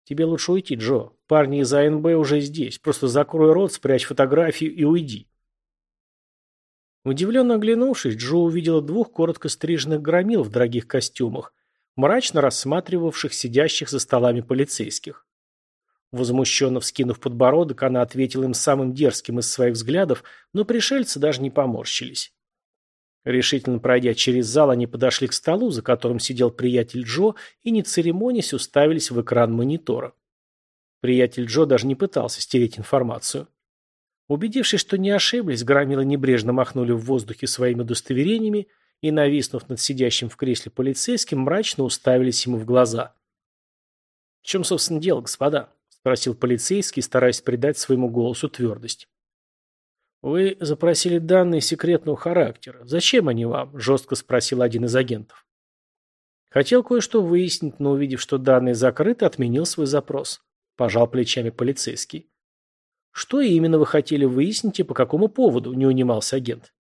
«Тебе лучше уйти, Джо. Парни из АНБ уже здесь. Просто закрой рот, спрячь фотографию и уйди». Удивленно оглянувшись, Джо увидела двух коротко стриженных громил в дорогих костюмах, мрачно рассматривавших сидящих за столами полицейских. Возмущенно вскинув подбородок, она ответила им самым дерзким из своих взглядов, но пришельцы даже не поморщились. Решительно пройдя через зал, они подошли к столу, за которым сидел приятель Джо, и, не церемонясь, уставились в экран монитора. Приятель Джо даже не пытался стереть информацию. Убедившись, что не ошиблись, громилы небрежно махнули в воздухе своими удостоверениями и, нависнув над сидящим в кресле полицейским, мрачно уставились ему в глаза. «В чем, собственно, дело, господа?» – спросил полицейский, стараясь придать своему голосу твердость. «Вы запросили данные секретного характера. Зачем они вам?» – жестко спросил один из агентов. Хотел кое-что выяснить, но увидев, что данные закрыты, отменил свой запрос. Пожал плечами полицейский. «Что именно вы хотели выяснить и по какому поводу?» – не унимался агент.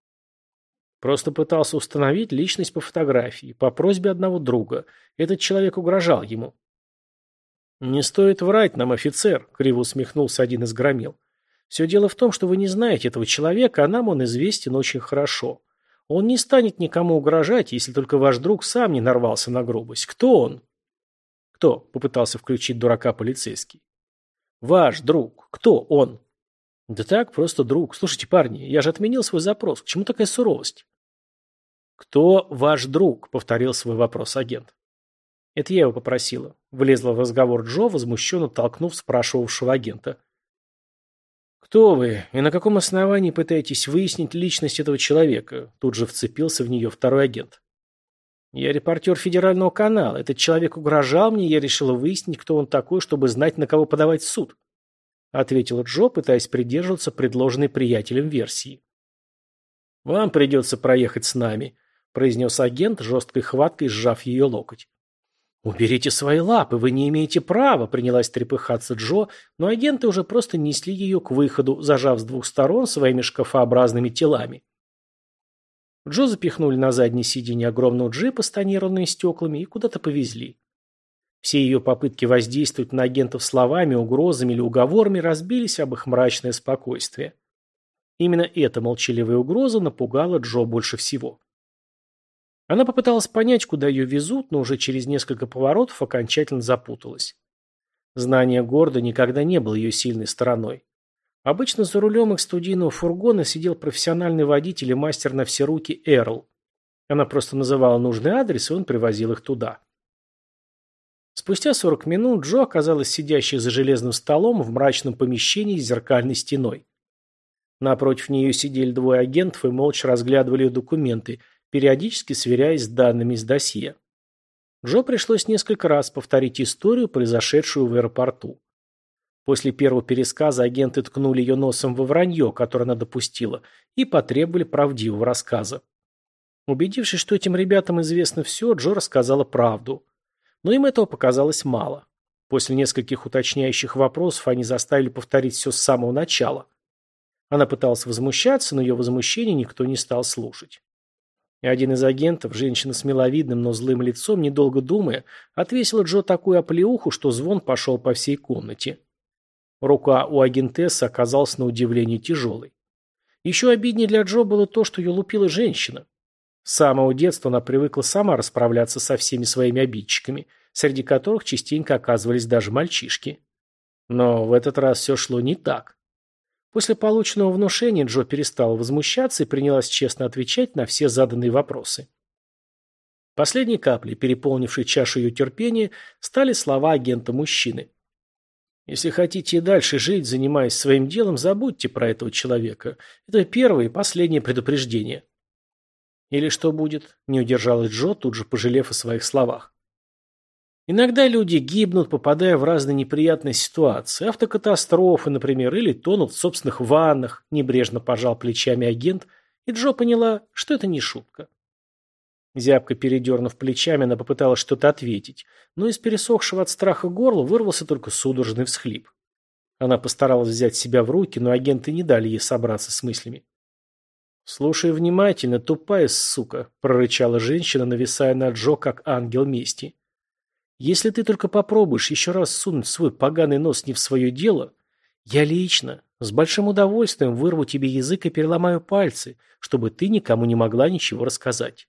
Просто пытался установить личность по фотографии, по просьбе одного друга. Этот человек угрожал ему. «Не стоит врать нам, офицер», – криво усмехнулся один из громил. Все дело в том, что вы не знаете этого человека, а нам он известен очень хорошо. Он не станет никому угрожать, если только ваш друг сам не нарвался на грубость. Кто он? Кто? Попытался включить дурака полицейский. Ваш друг. Кто он? Да так, просто друг. Слушайте, парни, я же отменил свой запрос. К чему такая суровость? Кто ваш друг? Повторил свой вопрос агент. Это я его попросила. Влезла в разговор Джо, возмущенно толкнув спрашивавшего агента. «Кто вы и на каком основании пытаетесь выяснить личность этого человека?» Тут же вцепился в нее второй агент. «Я репортер федерального канала. Этот человек угрожал мне, я решила выяснить, кто он такой, чтобы знать, на кого подавать в суд», ответила Джо, пытаясь придерживаться предложенной приятелем версии. «Вам придется проехать с нами», произнес агент, жесткой хваткой сжав ее локоть. «Уберите свои лапы, вы не имеете права», — принялась трепыхаться Джо, но агенты уже просто несли ее к выходу, зажав с двух сторон своими шкафообразными телами. Джо запихнули на заднее сиденье огромного джипа с тонированными стеклами и куда-то повезли. Все ее попытки воздействовать на агентов словами, угрозами или уговорами разбились об их мрачное спокойствие. Именно эта молчаливая угроза напугала Джо больше всего. Она попыталась понять, куда ее везут, но уже через несколько поворотов окончательно запуталась. Знание города никогда не было ее сильной стороной. Обычно за рулем их студийного фургона сидел профессиональный водитель и мастер на все руки Эрл. Она просто называла нужный адрес, и он привозил их туда. Спустя 40 минут Джо оказалась сидящей за железным столом в мрачном помещении с зеркальной стеной. Напротив нее сидели двое агентов и молча разглядывали документы, периодически сверяясь с данными из досье. Джо пришлось несколько раз повторить историю, произошедшую в аэропорту. После первого пересказа агенты ткнули ее носом во вранье, которое она допустила, и потребовали правдивого рассказа. Убедившись, что этим ребятам известно все, Джо рассказала правду. Но им этого показалось мало. После нескольких уточняющих вопросов они заставили повторить все с самого начала. Она пыталась возмущаться, но ее возмущение никто не стал слушать. И один из агентов, женщина с миловидным, но злым лицом, недолго думая, отвесила Джо такую оплеуху, что звон пошел по всей комнате. Рука у агентессы оказалась на удивление тяжелой. Еще обиднее для Джо было то, что ее лупила женщина. С самого детства она привыкла сама расправляться со всеми своими обидчиками, среди которых частенько оказывались даже мальчишки. Но в этот раз все шло не так. После полученного внушения Джо перестала возмущаться и принялась честно отвечать на все заданные вопросы. Последней каплей, переполнившей чашу ее терпения, стали слова агента мужчины. Если хотите и дальше жить, занимаясь своим делом, забудьте про этого человека. Это первое и последнее предупреждение. Или что будет? Не удержалась Джо, тут же пожалев о своих словах. Иногда люди гибнут, попадая в разные неприятные ситуации. Автокатастрофы, например, или тонут в собственных ваннах, небрежно пожал плечами агент, и Джо поняла, что это не шутка. Зябко передернув плечами, она попыталась что-то ответить, но из пересохшего от страха горла вырвался только судорожный всхлип. Она постаралась взять себя в руки, но агенты не дали ей собраться с мыслями. «Слушай внимательно, тупая сука», — прорычала женщина, нависая над Джо, как ангел мести. «Если ты только попробуешь еще раз сунуть свой поганый нос не в свое дело, я лично, с большим удовольствием вырву тебе язык и переломаю пальцы, чтобы ты никому не могла ничего рассказать.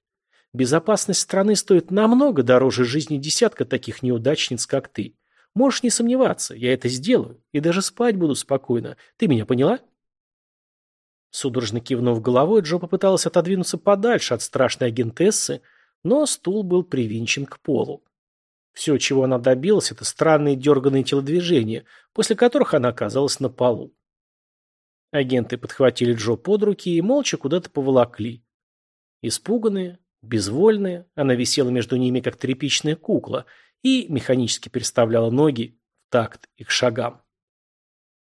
Безопасность страны стоит намного дороже жизни десятка таких неудачниц, как ты. Можешь не сомневаться, я это сделаю. И даже спать буду спокойно. Ты меня поняла?» Судорожно кивнув головой, Джо попыталась отодвинуться подальше от страшной агентессы, но стул был привинчен к полу. Все, чего она добилась, это странные дерганные телодвижения, после которых она оказалась на полу. Агенты подхватили Джо под руки и молча куда-то поволокли. Испуганные, Безвольная, она висела между ними, как тряпичная кукла, и механически переставляла ноги в такт их шагам.